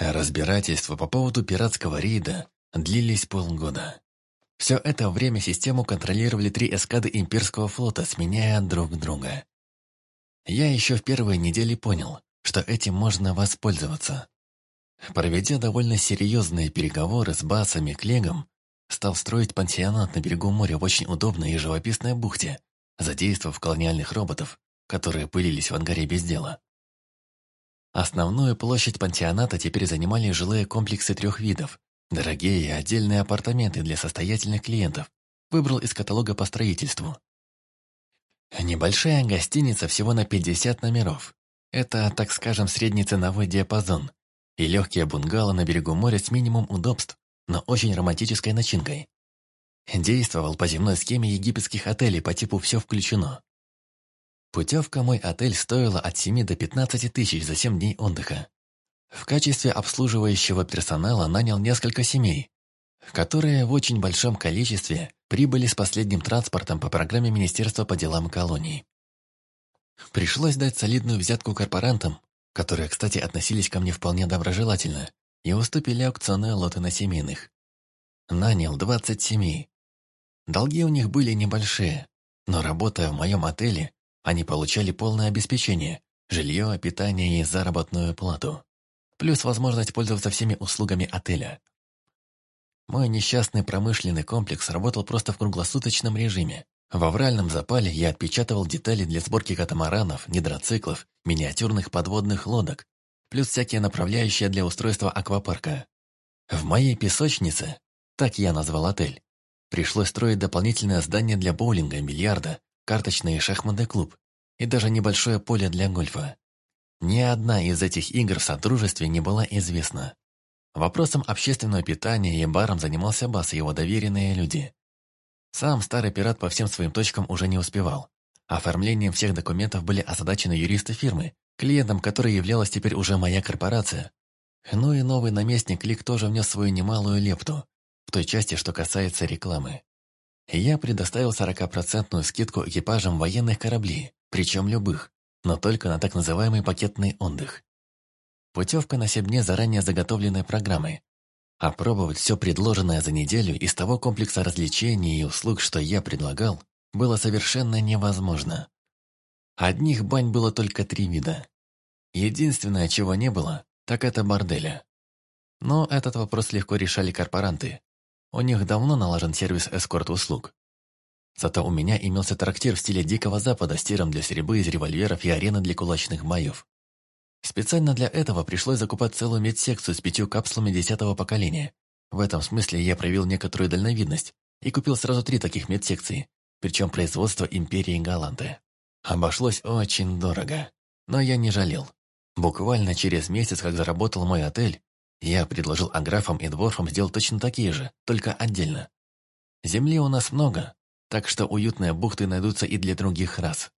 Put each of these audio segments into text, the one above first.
Разбирательства по поводу пиратского рейда длились полгода. Все это время систему контролировали три эскады имперского флота, сменяя друг друга. Я еще в первой неделе понял, что этим можно воспользоваться. Проведя довольно серьезные переговоры с Басом Клегом, стал строить пансионат на берегу моря в очень удобной и живописной бухте, задействовав колониальных роботов, которые пылились в ангаре без дела. Основную площадь пансионата теперь занимали жилые комплексы трех видов. Дорогие и отдельные апартаменты для состоятельных клиентов. Выбрал из каталога по строительству. Небольшая гостиница всего на 50 номеров. Это, так скажем, средний ценовой диапазон. И легкие бунгало на берегу моря с минимум удобств, но очень романтической начинкой. Действовал по земной схеме египетских отелей по типу «все включено». Путевка «Мой отель» стоила от 7 до 15 тысяч за 7 дней отдыха. В качестве обслуживающего персонала нанял несколько семей, которые в очень большом количестве прибыли с последним транспортом по программе Министерства по делам колоний. Пришлось дать солидную взятку корпорантам, которые, кстати, относились ко мне вполне доброжелательно, и уступили аукционные лоты на семейных. Нанял 20 семей. Долги у них были небольшие, но работая в моем отеле, они получали полное обеспечение, жилье, питание и заработную плату. Плюс возможность пользоваться всеми услугами отеля. Мой несчастный промышленный комплекс работал просто в круглосуточном режиме. В авральном запале я отпечатывал детали для сборки катамаранов, гидроциклов, миниатюрных подводных лодок, плюс всякие направляющие для устройства аквапарка. В моей песочнице, так я назвал отель, пришлось строить дополнительное здание для боулинга, бильярда, карточный и шахматный клуб и даже небольшое поле для гольфа. Ни одна из этих игр в Содружестве не была известна. Вопросом общественного питания и баром занимался Бас и его доверенные люди. Сам старый пират по всем своим точкам уже не успевал. Оформлением всех документов были озадачены юристы фирмы, клиентом которой являлась теперь уже моя корпорация. Ну и новый наместник Лик тоже внес свою немалую лепту в той части, что касается рекламы. Я предоставил 40% скидку экипажам военных кораблей, причем любых, но только на так называемый пакетный отдых. Путевка на 7 дней заранее заготовленной программы. Опробовать все предложенное за неделю из того комплекса развлечений и услуг, что я предлагал, было совершенно невозможно. Одних бань было только три вида. Единственное, чего не было, так это борделя. Но этот вопрос легко решали корпоранты, у них давно налажен сервис эскорт-услуг. Зато у меня имелся трактир в стиле Дикого Запада с тиром для стрельбы из револьверов и арена для кулачных маев. Специально для этого пришлось закупать целую медсекцию с пятью капсулами десятого поколения. В этом смысле я проявил некоторую дальновидность и купил сразу три таких медсекции, причем производство Империи Галанты. Обошлось очень дорого, но я не жалел. Буквально через месяц, как заработал мой отель, я предложил Аграфам и Дворфам сделать точно такие же, только отдельно. Земли у нас много, так что уютные бухты найдутся и для других рас.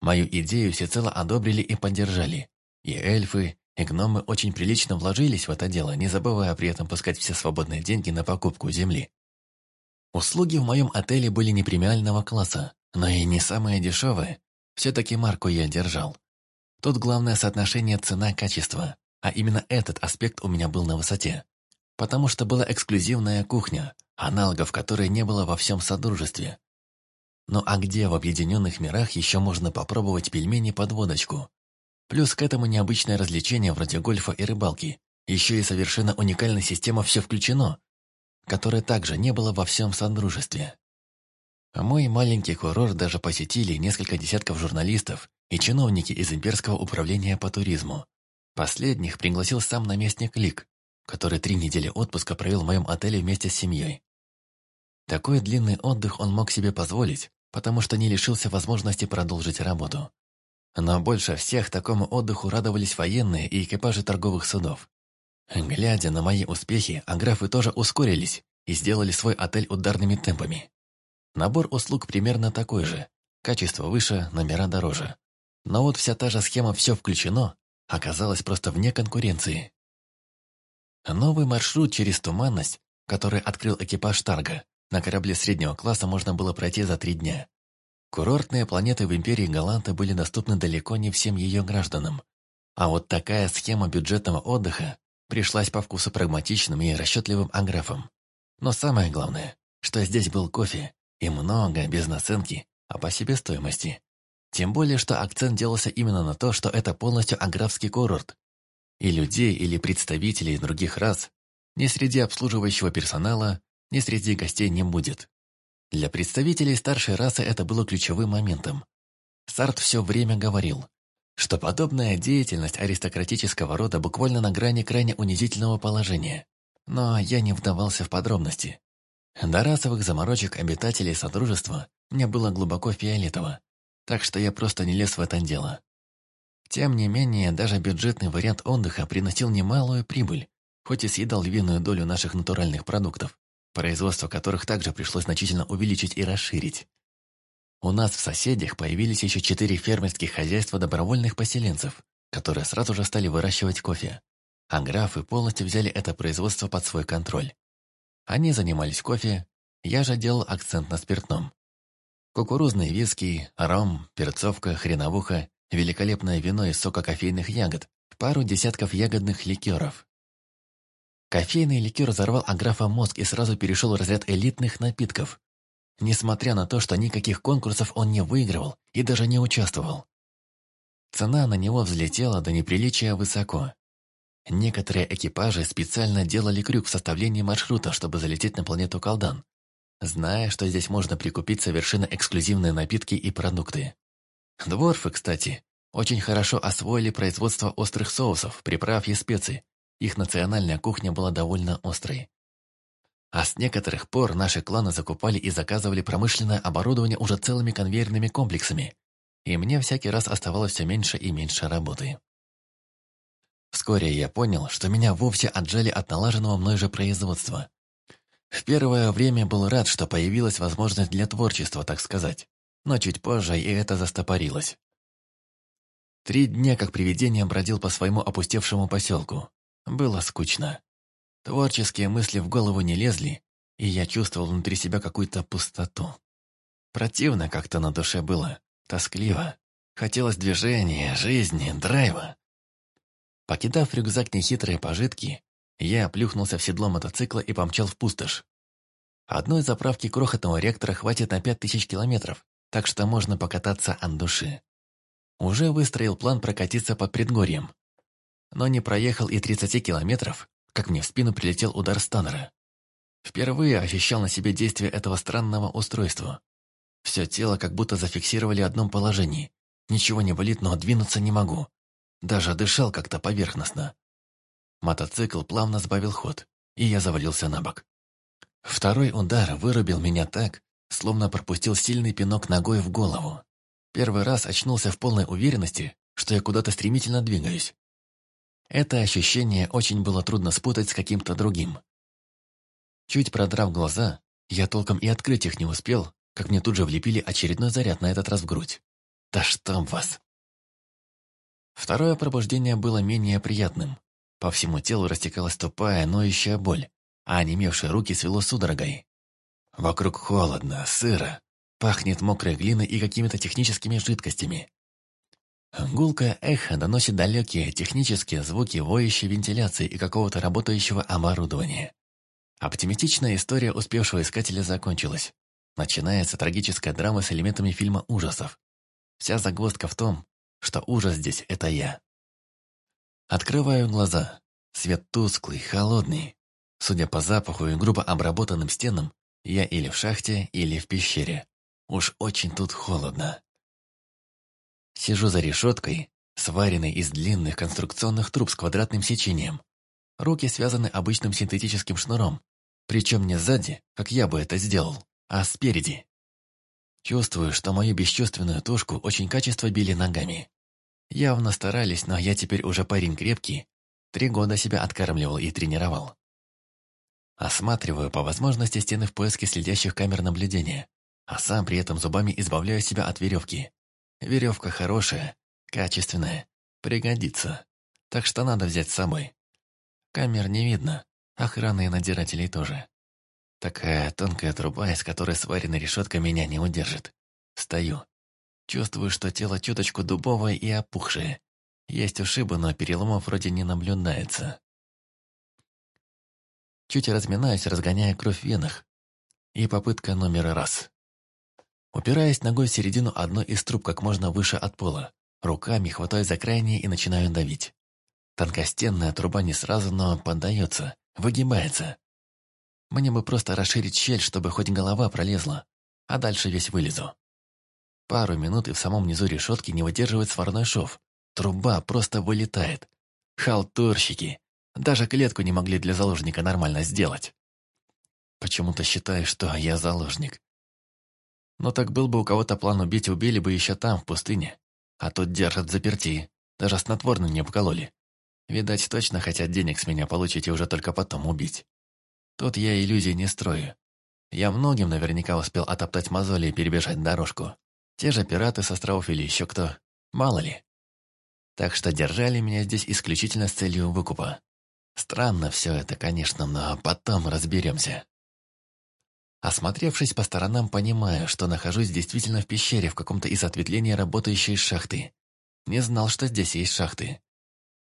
Мою идею всецело одобрили и поддержали. И эльфы, и гномы очень прилично вложились в это дело, не забывая при этом пускать все свободные деньги на покупку земли. Услуги в моем отеле были не премиального класса, но и не самые дешевые. Все-таки марку я держал. Тут главное соотношение цена-качество. А именно этот аспект у меня был на высоте. Потому что была эксклюзивная кухня, аналогов которой не было во всем Содружестве. Ну а где в Объединенных мирах еще можно попробовать пельмени под водочку? Плюс к этому необычное развлечение вроде гольфа и рыбалки. Еще и совершенно уникальная система «Все включено», которая также не было во всем Содружестве. А мой маленький курорт даже посетили несколько десятков журналистов и чиновники из Имперского управления по туризму, Последних пригласил сам наместник Лик, который три недели отпуска провел в моем отеле вместе с семьей. Такой длинный отдых он мог себе позволить, потому что не лишился возможности продолжить работу. Но больше всех такому отдыху радовались военные и экипажи торговых судов. Глядя на мои успехи, аграфы тоже ускорились и сделали свой отель ударными темпами. Набор услуг примерно такой же, качество выше, номера дороже. Но вот вся та же схема «все включено» оказалась просто вне конкуренции. Новый маршрут через туманность, который открыл экипаж Тарга, на корабле среднего класса можно было пройти за три дня. Курортные планеты в империи Галанта были доступны далеко не всем ее гражданам. А вот такая схема бюджетного отдыха пришлась по вкусу прагматичным и расчетливым аграфам. Но самое главное, что здесь был кофе и много без наценки, а по себестоимости. Тем более, что акцент делался именно на то, что это полностью аграфский курорт. И людей или представителей других рас ни среди обслуживающего персонала, ни среди гостей не будет. Для представителей старшей расы это было ключевым моментом. Сарт все время говорил, что подобная деятельность аристократического рода буквально на грани крайне унизительного положения. Но я не вдавался в подробности. До расовых заморочек обитателей Содружества мне было глубоко фиолетово, так что я просто не лез в это дело. Тем не менее, даже бюджетный вариант отдыха приносил немалую прибыль, хоть и съедал львиную долю наших натуральных продуктов, производство которых также пришлось значительно увеличить и расширить. У нас в соседях появились еще четыре фермерских хозяйства добровольных поселенцев, которые сразу же стали выращивать кофе. А графы полностью взяли это производство под свой контроль. Они занимались кофе, я же делал акцент на спиртном. Кукурузные виски, ром, перцовка, хреновуха, великолепное вино из сока кофейных ягод, пару десятков ягодных ликеров. Кофейный ликер взорвал Аграфа мозг и сразу перешел в разряд элитных напитков. Несмотря на то, что никаких конкурсов он не выигрывал и даже не участвовал. Цена на него взлетела до неприличия высоко. Некоторые экипажи специально делали крюк в составлении маршрута, чтобы залететь на планету Колдан, Зная, что здесь можно прикупить совершенно эксклюзивные напитки и продукты. Дворфы, кстати, очень хорошо освоили производство острых соусов, приправ и специй. Их национальная кухня была довольно острой. А с некоторых пор наши кланы закупали и заказывали промышленное оборудование уже целыми конвейерными комплексами. И мне всякий раз оставалось все меньше и меньше работы. Вскоре я понял, что меня вовсе отжали от налаженного мной же производства. В первое время был рад, что появилась возможность для творчества, так сказать. Но чуть позже и это застопорилось. Три дня как привидение бродил по своему опустевшему поселку. Было скучно. Творческие мысли в голову не лезли, и я чувствовал внутри себя какую-то пустоту. Противно как-то на душе было, тоскливо. Хотелось движения, жизни, драйва. Покидав рюкзак нехитрые пожитки, я плюхнулся в седло мотоцикла и помчал в пустошь. Одной заправки крохотного ректора хватит на пять тысяч километров, так что можно покататься от души. Уже выстроил план прокатиться под предгорьем. Но не проехал и 30 километров, как мне в спину прилетел удар Станнера. Впервые ощущал на себе действие этого странного устройства. Все тело как будто зафиксировали в одном положении. Ничего не болит, но двинуться не могу. Даже дышал как-то поверхностно. Мотоцикл плавно сбавил ход, и я завалился на бок. Второй удар вырубил меня так, словно пропустил сильный пинок ногой в голову. Первый раз очнулся в полной уверенности, что я куда-то стремительно двигаюсь. Это ощущение очень было трудно спутать с каким-то другим. Чуть продрав глаза, я толком и открыть их не успел, как мне тут же влепили очередной заряд на этот раз в грудь. Да что вас! Второе пробуждение было менее приятным. По всему телу растекалась тупая, ноющая боль, а онемевшие руки свело судорогой. Вокруг холодно, сыро, пахнет мокрой глиной и какими-то техническими жидкостями. Гулкое эхо доносит далекие технические звуки воющей вентиляции и какого-то работающего оборудования. Оптимистичная история успевшего искателя закончилась. Начинается трагическая драма с элементами фильма ужасов. Вся загвоздка в том, что ужас здесь – это я. Открываю глаза. Свет тусклый, холодный. Судя по запаху и грубо обработанным стенам, я или в шахте, или в пещере. Уж очень тут холодно. Сижу за решеткой, сваренной из длинных конструкционных труб с квадратным сечением. Руки связаны обычным синтетическим шнуром, причем не сзади, как я бы это сделал, а спереди. Чувствую, что мою бесчувственную тушку очень качество били ногами. Явно старались, но я теперь уже парень крепкий. Три года себя откармливал и тренировал. Осматриваю по возможности стены в поиске следящих камер наблюдения, а сам при этом зубами избавляю себя от веревки. Веревка хорошая, качественная, пригодится. Так что надо взять с собой. Камер не видно, охраны и надзирателей тоже. Такая тонкая труба, из которой сварена решетка, меня не удержит. Стою, Чувствую, что тело чуточку дубовое и опухшее. Есть ушибы, но переломов вроде не наблюдается. Чуть разминаюсь, разгоняя кровь в венах. И попытка номер раз. Упираясь ногой в середину одной из труб как можно выше от пола, руками хватаю за крайние и начинаю давить. Тонкостенная труба не сразу, но поддается, выгибается. Мне бы просто расширить щель, чтобы хоть голова пролезла, а дальше весь вылезу. Пару минут и в самом низу решетки не выдерживает сварной шов. Труба просто вылетает. Халтурщики. Даже клетку не могли для заложника нормально сделать. Почему-то считаю, что я заложник. Но так был бы у кого-то план убить, убили бы еще там, в пустыне. А тут держат заперти. Даже снотворным не обкололи. Видать, точно хотят денег с меня получить и уже только потом убить. Тут я иллюзий не строю. Я многим наверняка успел отоптать мозоли и перебежать дорожку. Те же пираты с островов или еще кто, мало ли. Так что держали меня здесь исключительно с целью выкупа. Странно все это, конечно, но потом разберемся. Осмотревшись по сторонам, понимаю, что нахожусь действительно в пещере в каком-то из ответвлений работающей шахты. Не знал, что здесь есть шахты.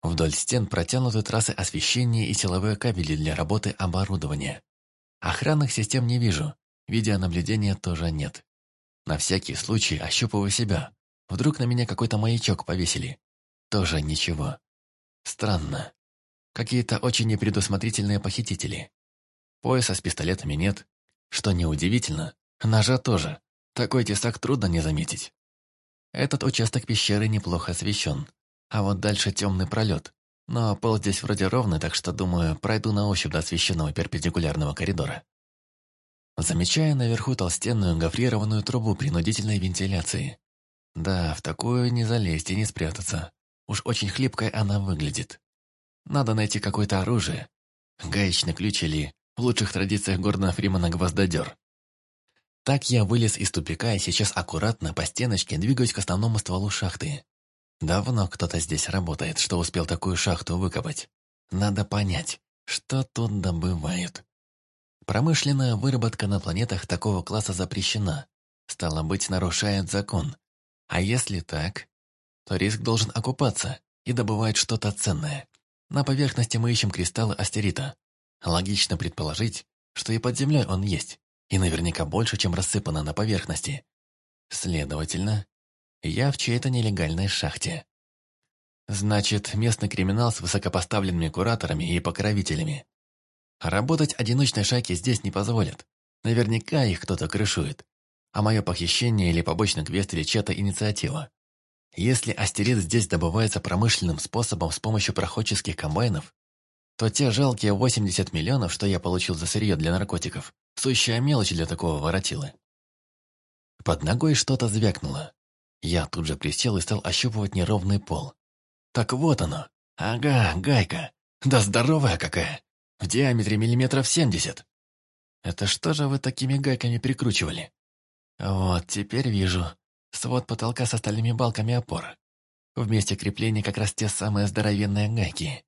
Вдоль стен протянуты трассы освещения и силовые кабели для работы оборудования. Охранных систем не вижу, видеонаблюдения тоже нет. На всякий случай а ощупываю себя. Вдруг на меня какой-то маячок повесили. Тоже ничего. Странно. Какие-то очень непредусмотрительные похитители. Пояса с пистолетами нет. Что неудивительно, ножа тоже. Такой тесак трудно не заметить. Этот участок пещеры неплохо освещен. А вот дальше темный пролет. Но пол здесь вроде ровный, так что, думаю, пройду на ощупь до освещенного перпендикулярного коридора замечая наверху толстенную гофрированную трубу принудительной вентиляции. Да, в такую не залезть и не спрятаться. Уж очень хлипкой она выглядит. Надо найти какое-то оружие. Гаечный ключ или, в лучших традициях Гордона Фримана, гвоздодер. Так я вылез из тупика и сейчас аккуратно по стеночке двигаюсь к основному стволу шахты. Давно кто-то здесь работает, что успел такую шахту выкопать. Надо понять, что тут добывают. Промышленная выработка на планетах такого класса запрещена. Стало быть, нарушает закон. А если так, то риск должен окупаться и добывать что-то ценное. На поверхности мы ищем кристаллы астерита. Логично предположить, что и под землей он есть, и наверняка больше, чем рассыпано на поверхности. Следовательно, я в чьей-то нелегальной шахте. Значит, местный криминал с высокопоставленными кураторами и покровителями. Работать одиночной шайке здесь не позволят. Наверняка их кто-то крышует. А мое похищение или побочный квест или чья-то инициатива. Если астерит здесь добывается промышленным способом с помощью проходческих комбайнов, то те жалкие 80 миллионов, что я получил за сырье для наркотиков, сущая мелочь для такого воротилы. Под ногой что-то звякнуло. Я тут же присел и стал ощупывать неровный пол. Так вот оно. Ага, гайка. Да здоровая какая в диаметре миллиметров семьдесят. Это что же вы такими гайками прикручивали? Вот, теперь вижу. Свод потолка с остальными балками опор. В месте крепления как раз те самые здоровенные гайки.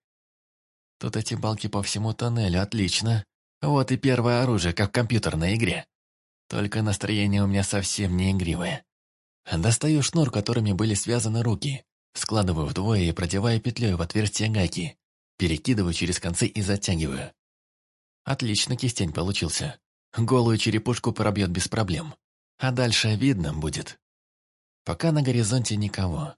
Тут эти балки по всему тоннелю, отлично. Вот и первое оружие, как в компьютерной игре. Только настроение у меня совсем не игривое. Достаю шнур, которыми были связаны руки, складываю вдвое и продеваю петлей в отверстие гайки перекидываю через концы и затягиваю. Отлично кистень получился. Голую черепушку пробьет без проблем. А дальше видно будет. Пока на горизонте никого.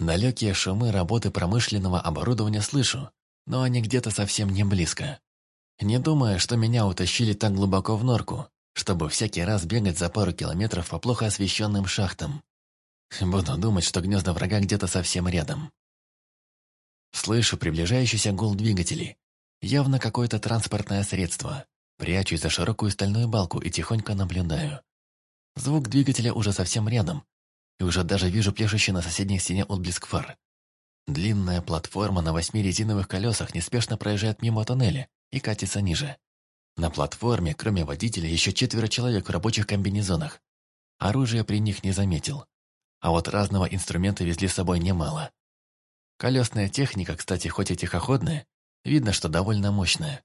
Далекие шумы работы промышленного оборудования слышу, но они где-то совсем не близко. Не думая, что меня утащили так глубоко в норку, чтобы всякий раз бегать за пару километров по плохо освещенным шахтам. Буду думать, что гнезда врага где-то совсем рядом. Слышу приближающийся гул двигателей. Явно какое-то транспортное средство. Прячусь за широкую стальную балку и тихонько наблюдаю. Звук двигателя уже совсем рядом, и уже даже вижу пляшущий на соседней стене отблеск фар. Длинная платформа на восьми резиновых колесах неспешно проезжает мимо тоннеля и катится ниже. На платформе, кроме водителя, еще четверо человек в рабочих комбинезонах. Оружия при них не заметил. А вот разного инструмента везли с собой немало. Колесная техника, кстати, хоть и тихоходная, видно, что довольно мощная.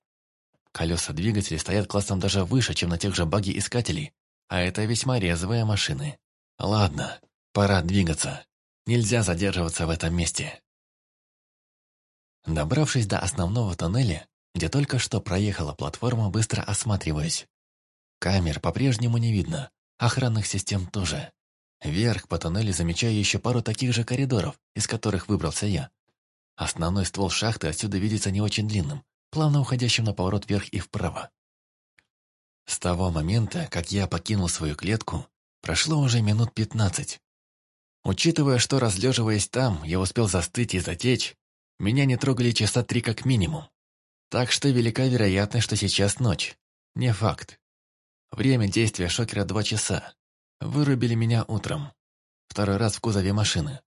Колеса двигателей стоят классом даже выше, чем на тех же баги-искателей, а это весьма резвые машины. Ладно, пора двигаться. Нельзя задерживаться в этом месте. Добравшись до основного тоннеля, где только что проехала платформа, быстро осматриваюсь. Камер по-прежнему не видно, охранных систем тоже. Вверх по тоннелю замечаю еще пару таких же коридоров, из которых выбрался я. Основной ствол шахты отсюда видится не очень длинным, плавно уходящим на поворот вверх и вправо. С того момента, как я покинул свою клетку, прошло уже минут пятнадцать. Учитывая, что, разлеживаясь там, я успел застыть и затечь, меня не трогали часа три как минимум. Так что велика вероятность, что сейчас ночь. Не факт. Время действия шокера два часа. Вырубили меня утром. Второй раз в кузове машины.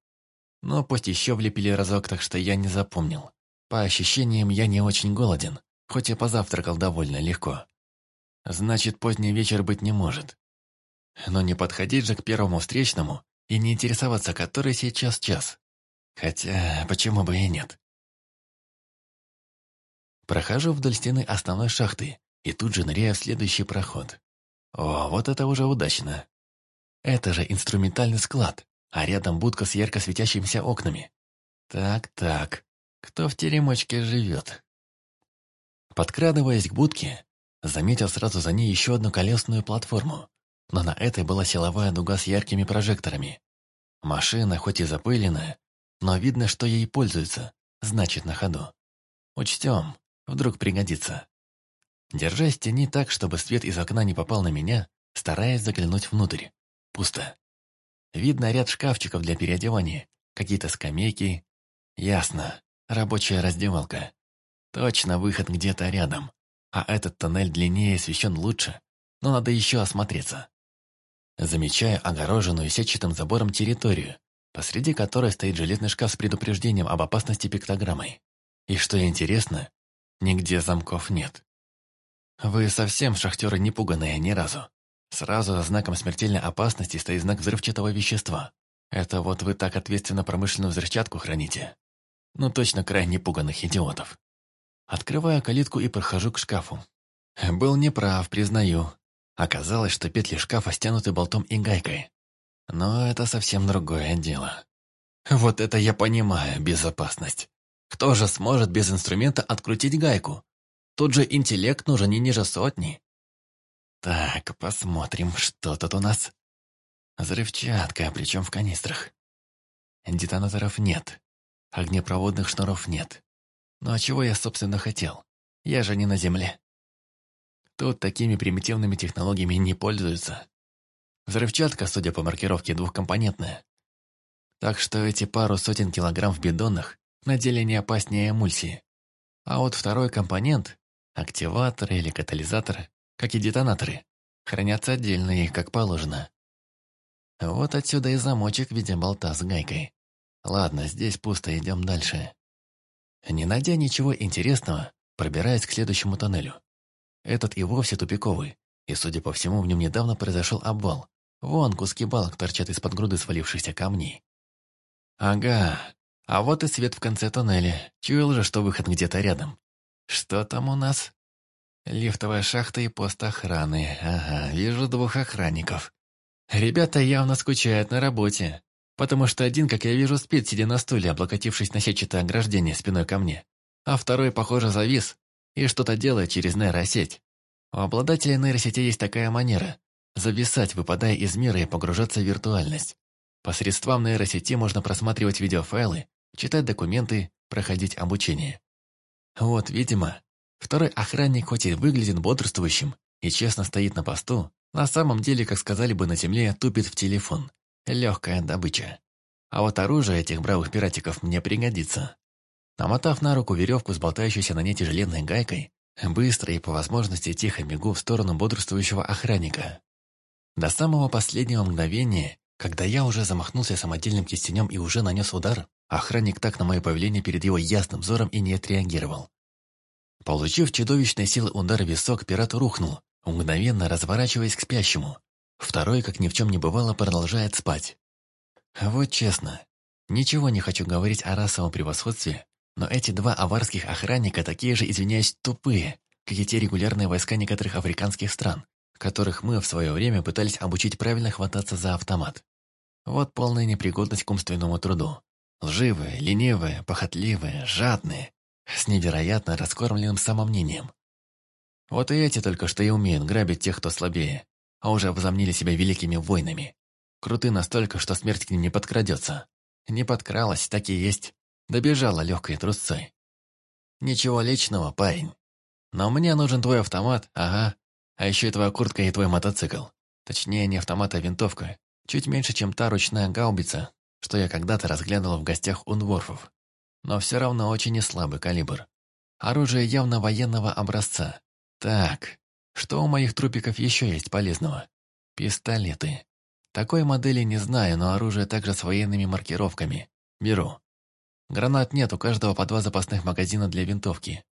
Но пусть еще влепили разок, так что я не запомнил. По ощущениям, я не очень голоден, хоть и позавтракал довольно легко. Значит, поздний вечер быть не может. Но не подходить же к первому встречному и не интересоваться, который сейчас час. Хотя, почему бы и нет. Прохожу вдоль стены основной шахты и тут же ныряю в следующий проход. О, вот это уже удачно. Это же инструментальный склад, а рядом будка с ярко светящимися окнами. Так-так, кто в теремочке живет? Подкрадываясь к будке, заметил сразу за ней еще одну колесную платформу, но на этой была силовая дуга с яркими прожекторами. Машина, хоть и запыленная, но видно, что ей пользуются, значит, на ходу. Учтем, вдруг пригодится. Держась тени так, чтобы свет из окна не попал на меня, стараясь заглянуть внутрь. Пусто. Видно ряд шкафчиков для переодевания, какие-то скамейки. Ясно, рабочая раздевалка. Точно выход где-то рядом. А этот тоннель длиннее освещен лучше, но надо еще осмотреться. Замечаю огороженную сетчатым забором территорию, посреди которой стоит железный шкаф с предупреждением об опасности пиктограммой. И что интересно, нигде замков нет. Вы совсем, шахтеры, не пуганные ни разу. Сразу за знаком смертельной опасности стоит знак взрывчатого вещества. Это вот вы так ответственно промышленную взрывчатку храните. Ну точно крайне пуганных идиотов. Открываю калитку и прохожу к шкафу. Был неправ, признаю. Оказалось, что петли шкафа стянуты болтом и гайкой. Но это совсем другое дело. Вот это я понимаю, безопасность. Кто же сможет без инструмента открутить гайку? Тут же интеллект нужен не ниже сотни. Так, посмотрим, что тут у нас. Взрывчатка, причем в канистрах. Детонаторов нет. Огнепроводных шнуров нет. Ну а чего я, собственно, хотел? Я же не на земле. Тут такими примитивными технологиями не пользуются. Взрывчатка, судя по маркировке, двухкомпонентная. Так что эти пару сотен килограмм в бидонах на деле не опаснее эмульсии. А вот второй компонент, активатор или катализатор, как и детонаторы, хранятся отдельно и как положено. Вот отсюда и замочек в виде болта с гайкой. Ладно, здесь пусто, идем дальше. Не найдя ничего интересного, пробираясь к следующему тоннелю. Этот и вовсе тупиковый, и, судя по всему, в нем недавно произошел обвал. Вон куски балок торчат из-под груды свалившихся камней. Ага, а вот и свет в конце тоннеля. Чуял же, что выход где-то рядом. Что там у нас? Лифтовая шахта и пост охраны. Ага, вижу двух охранников. Ребята явно скучают на работе, потому что один, как я вижу, спит, сидя на стуле, облокотившись на сетчатое ограждение спиной ко мне, а второй, похоже, завис и что-то делает через нейросеть. У обладателя нейросети есть такая манера – зависать, выпадая из мира и погружаться в виртуальность. Посредством нейросети можно просматривать видеофайлы, читать документы, проходить обучение. Вот, видимо, Второй охранник хоть и выглядит бодрствующим и честно стоит на посту, на самом деле, как сказали бы на земле, тупит в телефон. Легкая добыча. А вот оружие этих бравых пиратиков мне пригодится. Намотав на руку веревку с болтающейся на ней тяжеленной гайкой, быстро и по возможности тихо бегу в сторону бодрствующего охранника. До самого последнего мгновения, когда я уже замахнулся самодельным кистенем и уже нанес удар, охранник так на мое появление перед его ясным взором и не отреагировал. Получив чудовищной силы удар в висок, пират рухнул, мгновенно разворачиваясь к спящему. Второй, как ни в чем не бывало, продолжает спать. Вот честно, ничего не хочу говорить о расовом превосходстве, но эти два аварских охранника такие же, извиняюсь, тупые, как и те регулярные войска некоторых африканских стран, которых мы в свое время пытались обучить правильно хвататься за автомат. Вот полная непригодность к умственному труду. Лживые, ленивые, похотливые, жадные, с невероятно раскормленным самомнением. Вот и эти только что и умеют грабить тех, кто слабее, а уже обзомнили себя великими войнами. Круты настолько, что смерть к ним не подкрадется. Не подкралась, так и есть. Добежала легкой трусцой. Ничего личного, парень. Но мне нужен твой автомат, ага. А еще и твоя куртка и твой мотоцикл. Точнее, не автомат, а винтовка. Чуть меньше, чем та ручная гаубица, что я когда-то разглядывал в гостях у Нворфов но все равно очень слабый калибр. Оружие явно военного образца. Так, что у моих трупиков еще есть полезного? Пистолеты. Такой модели не знаю, но оружие также с военными маркировками. Беру. Гранат нет, у каждого по два запасных магазина для винтовки.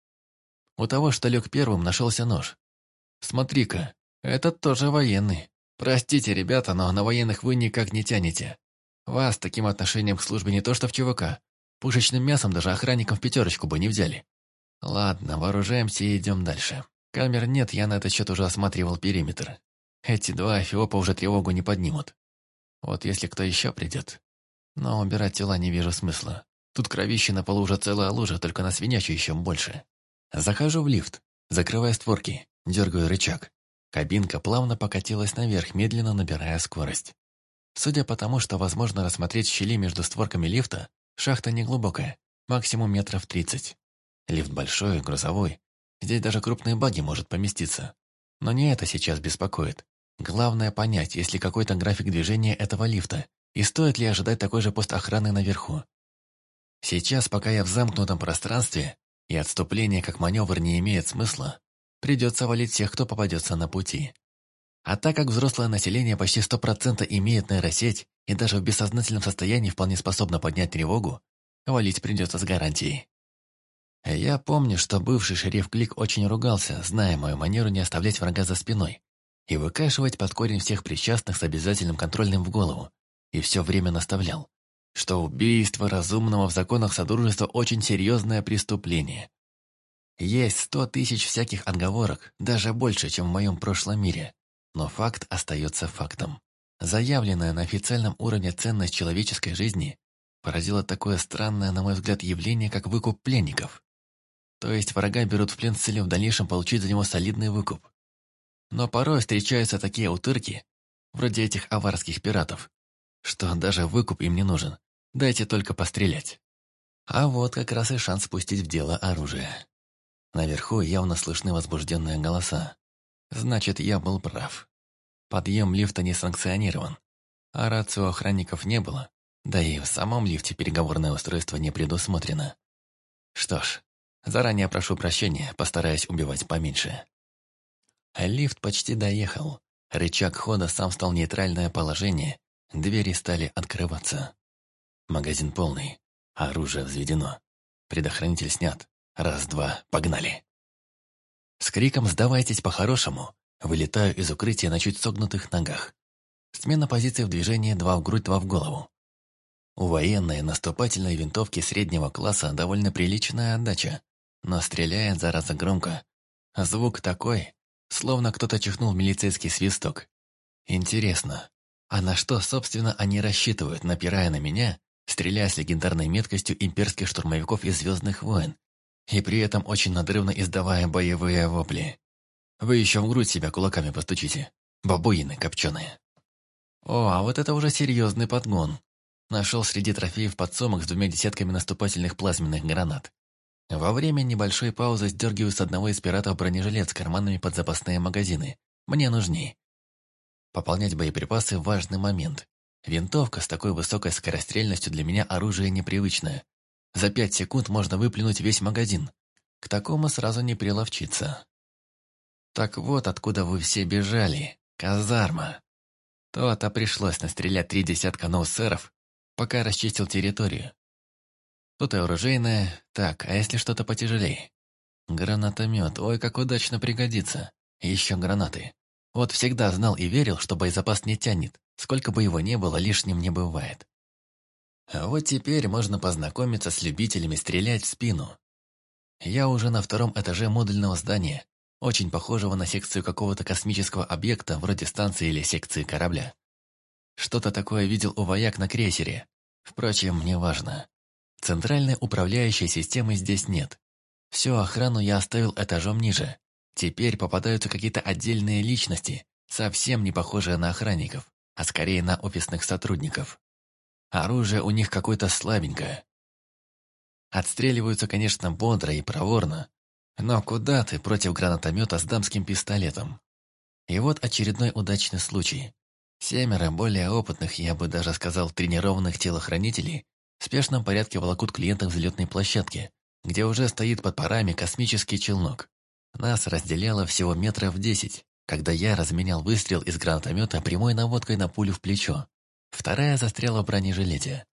У того, что лег первым, нашелся нож. Смотри-ка, этот тоже военный. Простите, ребята, но на военных вы никак не тянете. Вас таким отношением к службе не то что в ЧВК, Пушечным мясом даже охранникам пятерочку бы не взяли. Ладно, вооружаемся и идем дальше. Камер нет, я на этот счет уже осматривал периметр. Эти два эфиопа уже тревогу не поднимут. Вот если кто еще придет. Но убирать тела не вижу смысла. Тут кровище на полу уже целая лужа, только на свинячью еще больше. Захожу в лифт, закрывая створки, дергаю рычаг. Кабинка плавно покатилась наверх, медленно набирая скорость. Судя по тому, что возможно рассмотреть щели между створками лифта, Шахта неглубокая, максимум метров тридцать. Лифт большой, грузовой. Здесь даже крупные баги может поместиться. Но не это сейчас беспокоит. Главное понять, есть ли какой-то график движения этого лифта, и стоит ли ожидать такой же пост охраны наверху. Сейчас, пока я в замкнутом пространстве, и отступление как маневр не имеет смысла, придется валить всех, кто попадется на пути. А так как взрослое население почти 100% имеет нейросеть и даже в бессознательном состоянии вполне способно поднять тревогу, валить придется с гарантией. Я помню, что бывший шериф Клик очень ругался, зная мою манеру не оставлять врага за спиной и выкашивать под корень всех причастных с обязательным контрольным в голову, и все время наставлял, что убийство разумного в законах Содружества очень серьезное преступление. Есть сто тысяч всяких отговорок, даже больше, чем в моем прошлом мире, но факт остается фактом. Заявленная на официальном уровне ценность человеческой жизни поразила такое странное, на мой взгляд, явление, как выкуп пленников. То есть врага берут в плен с целью в дальнейшем получить за него солидный выкуп. Но порой встречаются такие утырки, вроде этих аварских пиратов, что даже выкуп им не нужен. Дайте только пострелять. А вот как раз и шанс пустить в дело оружие. Наверху явно слышны возбужденные голоса. Значит, я был прав. Подъем лифта не санкционирован. А рацию охранников не было. Да и в самом лифте переговорное устройство не предусмотрено. Что ж, заранее прошу прощения, постараюсь убивать поменьше. Лифт почти доехал. Рычаг хода сам стал нейтральное положение. Двери стали открываться. Магазин полный. Оружие взведено. Предохранитель снят. Раз-два, погнали. С криком «Сдавайтесь по-хорошему!» вылетаю из укрытия на чуть согнутых ногах. Смена позиции в движении два в грудь, два в голову. У военной наступательной винтовки среднего класса довольно приличная отдача, но стреляет зараза громко. Звук такой, словно кто-то чихнул милицейский свисток. Интересно, а на что, собственно, они рассчитывают, напирая на меня, стреляя с легендарной меткостью имперских штурмовиков из «Звездных войн», и при этом очень надрывно издавая боевые вопли. Вы еще в грудь себя кулаками постучите. Бабуины копченые. О, а вот это уже серьезный подгон. Нашел среди трофеев подсумок с двумя десятками наступательных плазменных гранат. Во время небольшой паузы сдергиваю с одного из пиратов бронежилет с карманами под запасные магазины. Мне нужнее. Пополнять боеприпасы – важный момент. Винтовка с такой высокой скорострельностью для меня оружие непривычное, за пять секунд можно выплюнуть весь магазин. К такому сразу не приловчиться. Так вот откуда вы все бежали. Казарма. То-то пришлось настрелять три десятка ноусеров, пока расчистил территорию. Тут и оружейное. Так, а если что-то потяжелее? Гранатомет. Ой, как удачно пригодится. Еще гранаты. Вот всегда знал и верил, что боезапас не тянет. Сколько бы его ни было, лишним не бывает. Вот теперь можно познакомиться с любителями стрелять в спину. Я уже на втором этаже модульного здания, очень похожего на секцию какого-то космического объекта, вроде станции или секции корабля. Что-то такое видел у вояк на крейсере. Впрочем, мне важно. Центральной управляющей системы здесь нет. Всю охрану я оставил этажом ниже. Теперь попадаются какие-то отдельные личности, совсем не похожие на охранников, а скорее на офисных сотрудников. Оружие у них какое-то слабенькое. Отстреливаются, конечно, бодро и проворно, но куда ты против гранатомета с дамским пистолетом? И вот очередной удачный случай. Семеро более опытных, я бы даже сказал, тренированных телохранителей в спешном порядке волокут клиентов взлетной площадки, где уже стоит под парами космический челнок. Нас разделяло всего метров десять, когда я разменял выстрел из гранатомета прямой наводкой на пулю в плечо, Вторая застряла в бронежилете.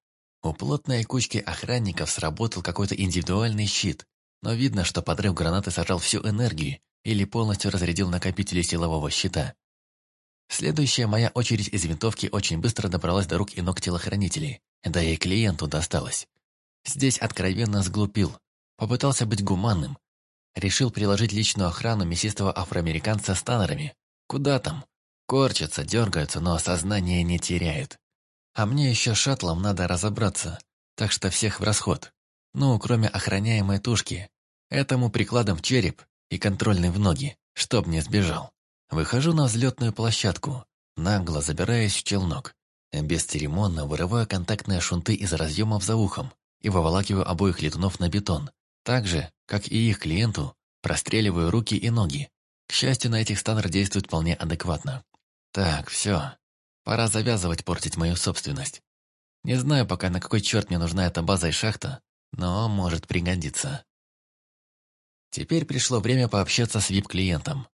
У плотной кучки охранников сработал какой-то индивидуальный щит, но видно, что подрыв гранаты сожрал всю энергию или полностью разрядил накопители силового щита. Следующая моя очередь из винтовки очень быстро добралась до рук и ног телохранителей, да и клиенту досталось. Здесь откровенно сглупил, попытался быть гуманным. Решил приложить личную охрану мясистого афроамериканца с танерами. Куда там? Корчатся, дергаются, но сознание не теряют. А мне еще шаттлом надо разобраться, так что всех в расход. Ну, кроме охраняемой тушки. Этому прикладом в череп и контрольный в ноги, чтоб не сбежал. Выхожу на взлетную площадку, нагло забираясь в челнок. Бесцеремонно вырываю контактные шунты из разъемов за ухом и выволакиваю обоих летунов на бетон. Так же, как и их клиенту, простреливаю руки и ноги. К счастью, на этих станер действует вполне адекватно. Так, все. Пора завязывать портить мою собственность. Не знаю пока, на какой черт мне нужна эта база и шахта, но может пригодиться. Теперь пришло время пообщаться с вип-клиентом.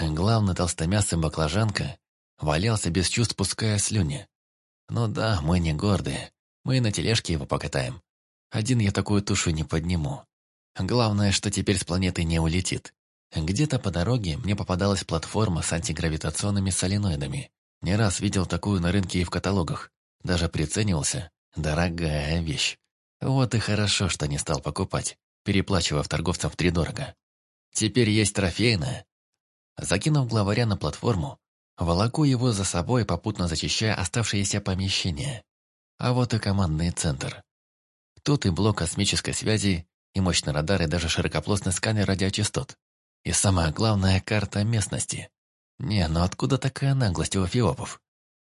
Главный толстомясый баклажанка валялся без чувств, пуская слюни. Ну да, мы не гордые. Мы на тележке его покатаем. Один я такую тушу не подниму. Главное, что теперь с планеты не улетит. Где-то по дороге мне попадалась платформа с антигравитационными соленоидами, не раз видел такую на рынке и в каталогах. Даже приценивался. Дорогая вещь. Вот и хорошо, что не стал покупать, переплачивав торговцам втридорого. Теперь есть трофейная. Закинув главаря на платформу, волоку его за собой, попутно зачищая оставшиеся помещения. А вот и командный центр. Тут и блок космической связи, и мощный радар, и даже широкоплотный сканер радиочастот. И самое главное – карта местности. Не, ну откуда такая наглость у эфиопов?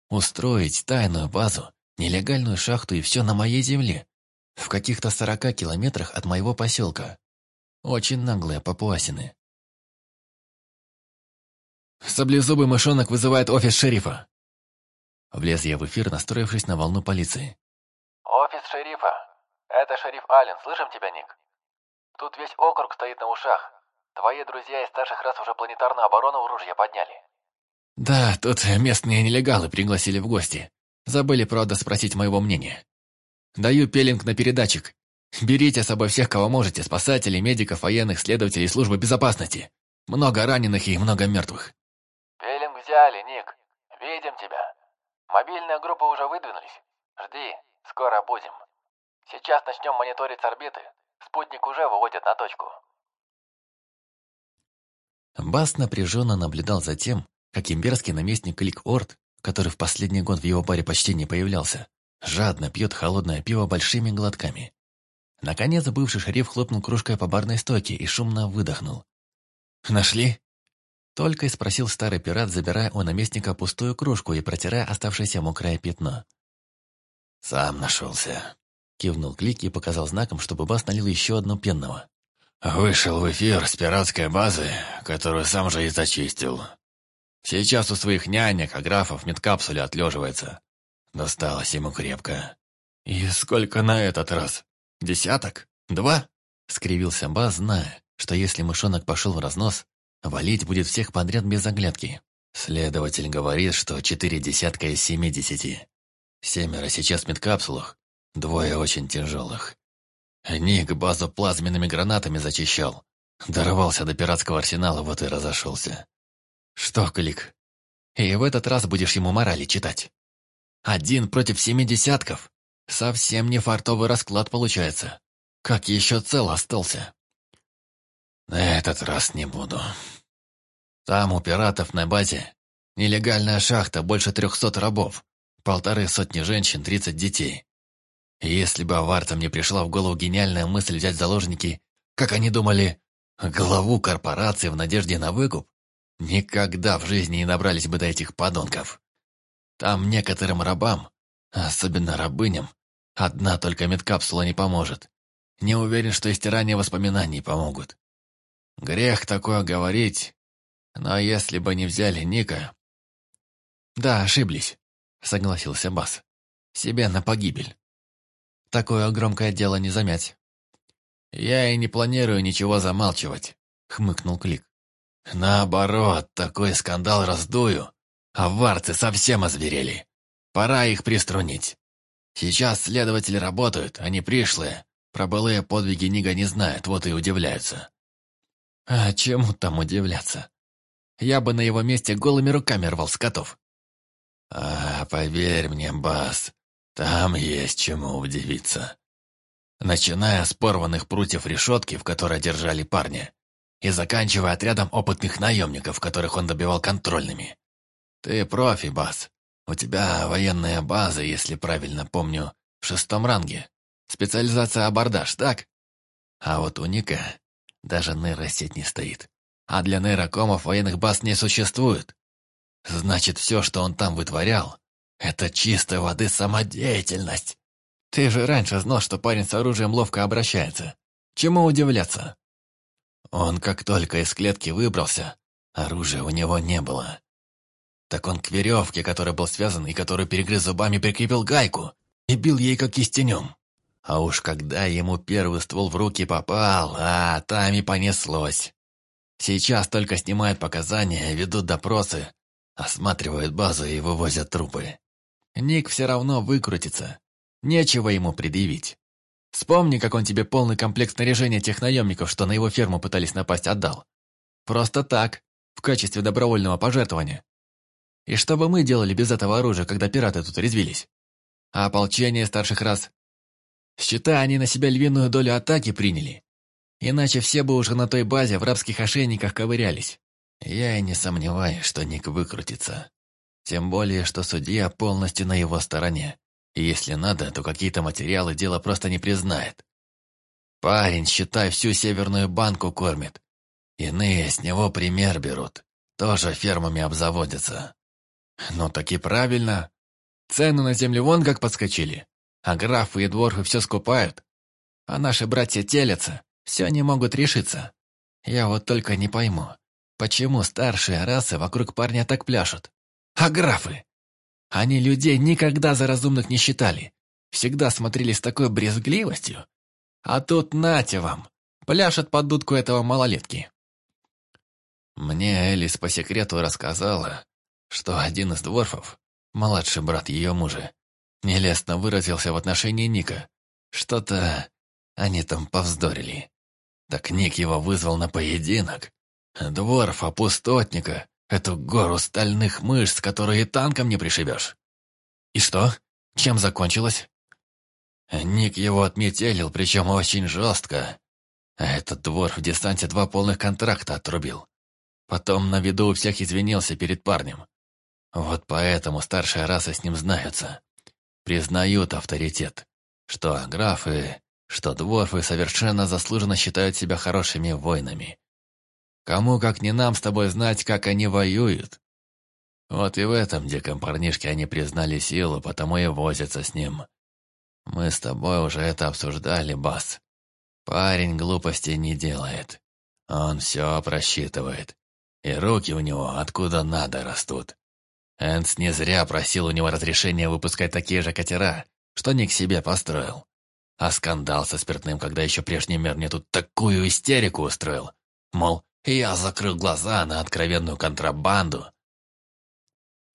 Устроить тайную базу, нелегальную шахту и все на моей земле, в каких-то сорока километрах от моего поселка. Очень наглые папуасины. «Саблезубый мышонок вызывает офис шерифа!» Влез я в эфир, настроившись на волну полиции. «Офис шерифа! Это шериф Аллен, слышим тебя, Ник? Тут весь округ стоит на ушах. Твои друзья из старших раз уже планетарную оборону в ружье подняли. Да, тут местные нелегалы пригласили в гости. Забыли, правда, спросить моего мнения. Даю пеленг на передатчик. Берите с собой всех, кого можете, спасателей, медиков, военных, следователей, службы безопасности. Много раненых и много мертвых. Пеленг взяли, Ник. Видим тебя. Мобильная группа уже выдвинулись. Жди, скоро будем. Сейчас начнем мониторить орбиты. Спутник уже выводит на точку. Бас напряженно наблюдал за тем, как имперский наместник Клик Орд, который в последний год в его баре почти не появлялся, жадно пьет холодное пиво большими глотками. Наконец бывший шериф хлопнул кружкой по барной стойке и шумно выдохнул. «Нашли?» Только и спросил старый пират, забирая у наместника пустую кружку и протирая оставшееся мокрое пятно. «Сам нашелся», — кивнул Клик и показал знаком, чтобы Бас налил еще одно пенного. Вышел в эфир с пиратской базы, которую сам же и зачистил. Сейчас у своих нянек, а графов медкапсуле отлеживается. Досталось ему крепко. «И сколько на этот раз? Десяток? Два?» — скривился Ба, зная, что если мышонок пошел в разнос, валить будет всех подряд без оглядки. Следователь говорит, что четыре десятка из семидесяти. Семеро сейчас в медкапсулах, двое очень тяжелых. Ник базу плазменными гранатами зачищал. Дорвался до пиратского арсенала, вот и разошелся. Что, Клик, и в этот раз будешь ему морали читать. Один против семи десятков. Совсем не фартовый расклад получается. Как еще цел остался? На этот раз не буду. Там у пиратов на базе нелегальная шахта, больше трехсот рабов, полторы сотни женщин, тридцать детей. Если бы Аварта мне пришла в голову гениальная мысль взять заложники, как они думали, главу корпорации в надежде на выкуп, никогда в жизни не набрались бы до этих подонков. Там некоторым рабам, особенно рабыням, одна только медкапсула не поможет. Не уверен, что истирание воспоминаний помогут. Грех такое говорить, но если бы не взяли Ника... Да, ошиблись, согласился Бас. Себе на погибель такое громкое дело не замять». «Я и не планирую ничего замалчивать», — хмыкнул Клик. «Наоборот, такой скандал раздую. а варцы совсем озверели. Пора их приструнить. Сейчас следователи работают, они пришлые. Про былые подвиги Нига не знают, вот и удивляются». «А чему там удивляться? Я бы на его месте голыми руками рвал скотов». «А, поверь мне, Бас, там есть чему удивиться. Начиная с порванных прутьев решетки, в которой держали парня, и заканчивая отрядом опытных наемников, которых он добивал контрольными. Ты профи, Бас. У тебя военная база, если правильно помню, в шестом ранге. Специализация абордаж, так? А вот у Ника даже нейросеть не стоит. А для нейрокомов военных баз не существует. Значит, все, что он там вытворял, это чистой воды самодеятельность. Ты же раньше знал, что парень с оружием ловко обращается. Чему удивляться? Он как только из клетки выбрался, оружия у него не было. Так он к веревке, которая был связан и которую перегрыз зубами, прикрепил гайку и бил ей как истинем. А уж когда ему первый ствол в руки попал, а там и понеслось. Сейчас только снимают показания, ведут допросы, осматривают базу и вывозят трупы. Ник все равно выкрутится. Нечего ему предъявить. Вспомни, как он тебе полный комплект снаряжения тех наемников, что на его ферму пытались напасть, отдал. Просто так, в качестве добровольного пожертвования. И что бы мы делали без этого оружия, когда пираты тут резвились? А ополчение старших рас? Считай, они на себя львиную долю атаки приняли. Иначе все бы уже на той базе в рабских ошейниках ковырялись. Я и не сомневаюсь, что Ник выкрутится. Тем более, что судья полностью на его стороне. И если надо, то какие-то материалы дело просто не признает. Парень, считай, всю северную банку кормит. Иные с него пример берут. Тоже фермами обзаводятся. Ну так и правильно. Цены на землю вон как подскочили. А графы и дворфы все скупают. А наши братья телятся, все не могут решиться. Я вот только не пойму, почему старшие расы вокруг парня так пляшут? а графы. Они людей никогда за разумных не считали, всегда смотрели с такой брезгливостью. А тут нате вам, пляшет под дудку этого малолетки. Мне Элис по секрету рассказала, что один из дворфов, младший брат ее мужа, нелестно выразился в отношении Ника. Что-то они там повздорили. Так Ник его вызвал на поединок. Дворфа, пустотника, эту гору стальных мышц, которые танком не пришибешь. И что? Чем закончилось? Ник его отметелил, причем очень жестко. Этот двор в дистанции два полных контракта отрубил. Потом на виду у всех извинился перед парнем. Вот поэтому старшая раса с ним знаются. Признают авторитет. Что графы, что дворфы совершенно заслуженно считают себя хорошими воинами. Кому, как не нам с тобой знать, как они воюют? Вот и в этом диком парнишке они признали силу, потому и возятся с ним. Мы с тобой уже это обсуждали, Бас. Парень глупостей не делает. Он все просчитывает. И руки у него откуда надо растут. Энс не зря просил у него разрешения выпускать такие же катера, что не к себе построил. А скандал со спиртным, когда еще прежний мир мне тут такую истерику устроил. Мол, я закрыл глаза на откровенную контрабанду.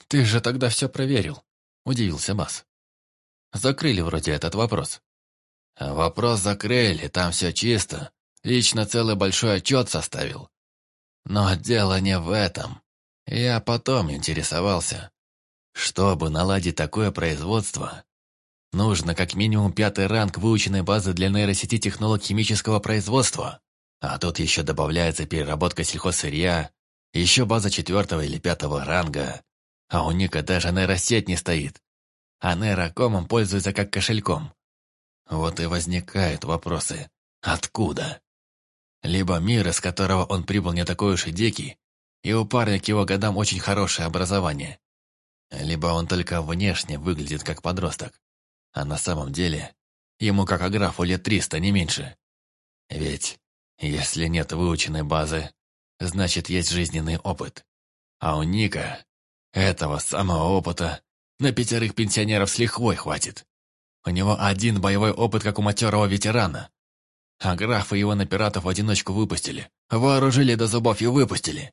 «Ты же тогда все проверил», — удивился Мас. «Закрыли вроде этот вопрос». «Вопрос закрыли, там все чисто. Лично целый большой отчет составил. Но дело не в этом. Я потом интересовался. Чтобы наладить такое производство, нужно как минимум пятый ранг выученной базы для нейросети технолог химического производства. А тут еще добавляется переработка сельхозсырья, еще база четвертого или пятого ранга. А у Ника даже нейросеть не стоит. А нейрокомом пользуется как кошельком. Вот и возникают вопросы. Откуда? Либо мир, из которого он прибыл не такой уж и дикий, и у парня к его годам очень хорошее образование. Либо он только внешне выглядит как подросток, а на самом деле ему как аграфу лет триста, не меньше. Ведь если нет выученной базы, значит есть жизненный опыт. А у Ника этого самого опыта на пятерых пенсионеров с лихвой хватит. У него один боевой опыт, как у матерого ветерана. А графа его на пиратов в одиночку выпустили. Вооружили до зубов и выпустили.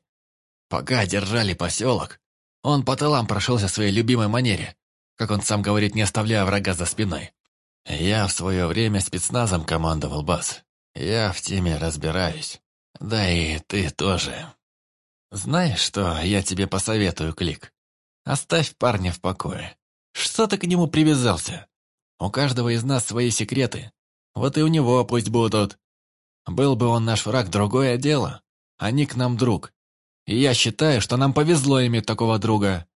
Пока держали поселок, он по тылам прошелся своей любимой манере, как он сам говорит, не оставляя врага за спиной. Я в свое время спецназом командовал, Бас. Я в теме разбираюсь. Да и ты тоже. Знаешь, что я тебе посоветую, Клик? Оставь парня в покое. Что ты к нему привязался? У каждого из нас свои секреты. Вот и у него пусть будут. Был бы он наш враг, другое дело. Они к нам друг. И я считаю, что нам повезло иметь такого друга.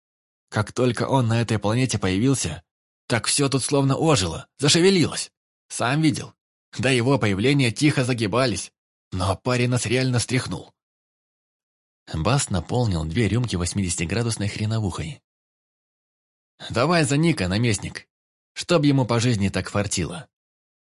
Как только он на этой планете появился, так все тут словно ожило, зашевелилось. Сам видел. До его появления тихо загибались, но парень нас реально стряхнул. Бас наполнил две рюмки 80-градусной хреновухой. «Давай за Ника, наместник, чтоб ему по жизни так фартило».